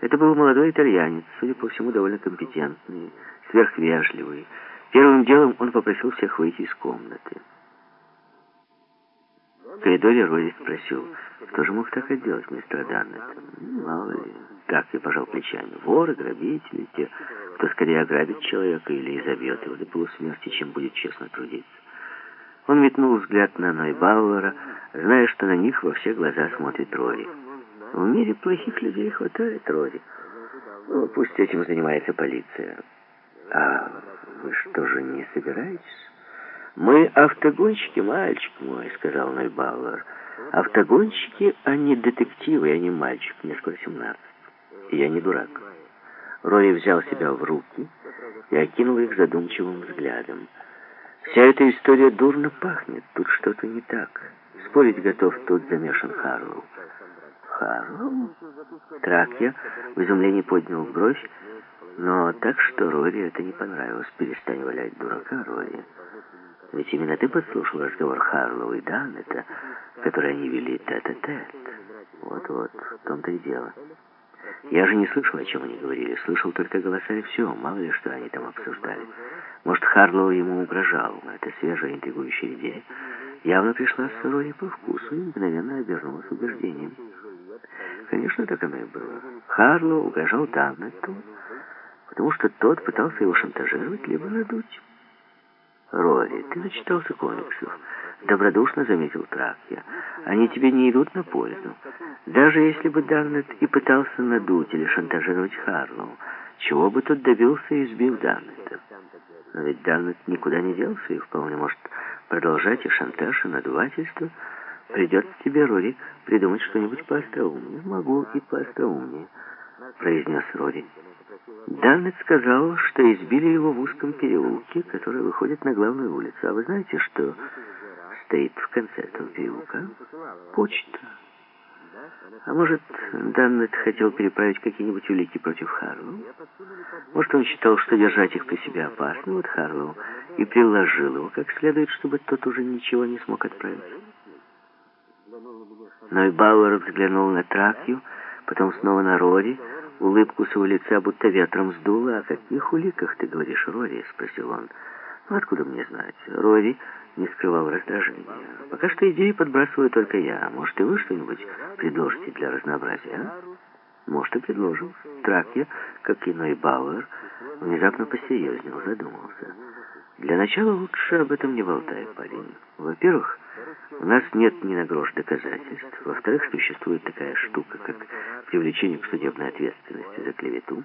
Это был молодой итальянец, судя по всему, довольно компетентный, сверхвежливый. Первым делом он попросил всех выйти из комнаты. В коридоре Рори спросил, кто же мог так отделать мистера Даннета? Мало ли. Так я пожал плечами. Воры, грабители, те, кто скорее ограбит человека или изобьет его до полусмерти, чем будет честно трудиться. Он метнул взгляд на Нойбауэра, зная, что на них во все глаза смотрит Рори. В мире плохих людей хватает, Рори. Ну, пусть этим занимается полиция. А вы что же не собираетесь? Мы автогонщики, мальчик мой, сказал Нойбауэр. Автогонщики, а не детективы, я не мальчик, мне скоро 17. Я не дурак. Рори взял себя в руки и окинул их задумчивым взглядом. Вся эта история дурно пахнет, тут что-то не так. Спорить готов, тут замешан Харлоу. Харлоу? Тракья в изумлении поднял бровь, но так что Рори это не понравилось. Перестань валять дурака, Рори. Ведь именно ты подслушал разговор Харлоу и Даннета, который они вели тет-а-тет. Вот-вот, в том-то и дело. Я же не слышал, о чем они говорили. Слышал только голоса и все. Мало ли, что они там обсуждали. Может, Харлоу ему угрожал. Это свежая, интригующая идея. Явно пришла с Рори по вкусу и мгновенно обернулась убеждением. Конечно, так оно и было. Харлоу угрожал Даннету, потому что тот пытался его шантажировать, либо надуть. «Рори, ты начитался комиксов», — добродушно заметил Тракья. «Они тебе не идут на пользу. Даже если бы Даннет и пытался надуть или шантажировать Харлоу, чего бы тот добился и сбил Даннета? Но ведь Даннет никуда не делся и вполне может продолжать и шантаж, и надувательство. Придется тебе, Рори, придумать что-нибудь поостроумнее. Могу и поостроумнее», — произнес Рори. Даннет сказал, что избили его в узком переулке, который выходит на главную улицу. А вы знаете, что стоит в конце этого переулка? Почта. А может, Даннет хотел переправить какие-нибудь улики против Харлоу? Может, он считал, что держать их при себе опасно, вот Харлоу, и приложил его как следует, чтобы тот уже ничего не смог отправить? Но и Бауэр взглянул на Тракью, потом снова на Рори, Улыбку с его лица будто ветром сдуло. «О каких уликах ты говоришь, Рори?» — спросил он. «Ну, откуда мне знать?» Рори не скрывал раздражения. «Пока что идеи подбрасываю только я. Может, и вы что-нибудь предложите для разнообразия, а?» «Может, и предложил». Тракья, как и Ной Бауэр, внезапно посерьезнел, задумался. «Для начала лучше об этом не болтай, парень. Во-первых, у нас нет ни на грош доказательств. Во-вторых, существует такая штука, как привлечение к судебной ответственности за клевету.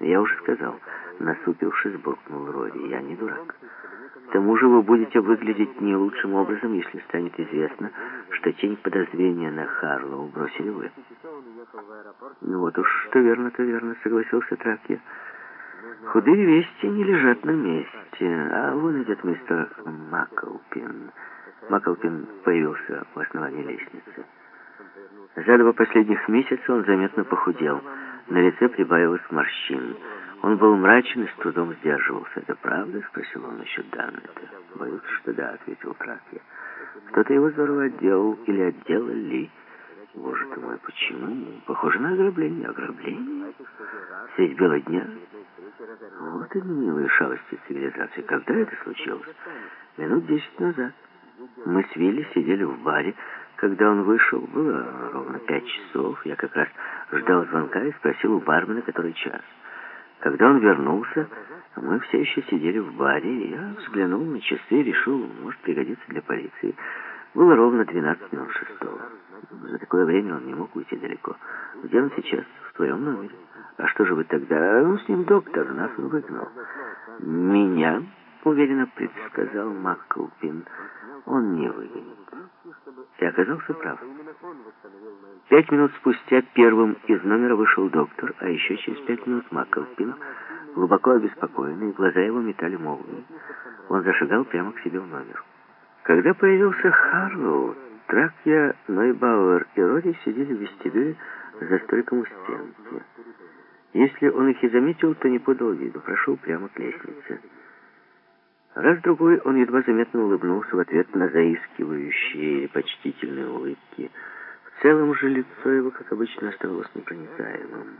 Я уже сказал, насупившись, буркнул Рори. Я не дурак. К тому же вы будете выглядеть не лучшим образом, если станет известно, что тень подозрения на Харлоу бросили вы. Ну вот уж что верно, то верно, согласился Тракья. Худые вести не лежат на месте, а вон идет мистер Маклпин. Маклпин появился в основании лестницы. За два последних месяца он заметно похудел. На лице прибавилось морщин. Он был мрачен и с трудом сдерживался. «Это правда?» — спросил он насчет Даннета. «Боюсь, что да», — ответил Тракья. «Кто-то его здорово отделал или отделали». «Боже ты мой, почему? Похоже на ограбление. Ограбление? Средь бела дня?» «Вот и милые шалости цивилизации. Когда это случилось?» «Минут десять назад». Мы с Вилли сидели в баре. Когда он вышел, было ровно пять часов. Я как раз ждал звонка и спросил у бармена, который час. Когда он вернулся, мы все еще сидели в баре, я взглянул на часы и решил, может пригодиться для полиции. Было ровно 12 минут шестого. За такое время он не мог уйти далеко. Где он сейчас? В твоем номере. А что же вы тогда? Ну, с ним доктор, нас он выгнал. Меня, уверенно предсказал Маккулпин, он не выгонит. И оказался прав. Пять минут спустя первым из номера вышел доктор, а еще через пять минут Макколпин, глубоко обеспокоенный, глаза его метали молнии. Он зашагал прямо к себе в номер. Когда появился Харлоу, Тракья, Нойбауэр и Роди сидели в вестибюле за столиком у стенки. Если он их и заметил, то не подал виду, прошел прямо к лестнице. Раз-другой он едва заметно улыбнулся в ответ на заискивающие или почтительные улыбки. В целом же лицо его, как обычно, оставалось непроницаемым.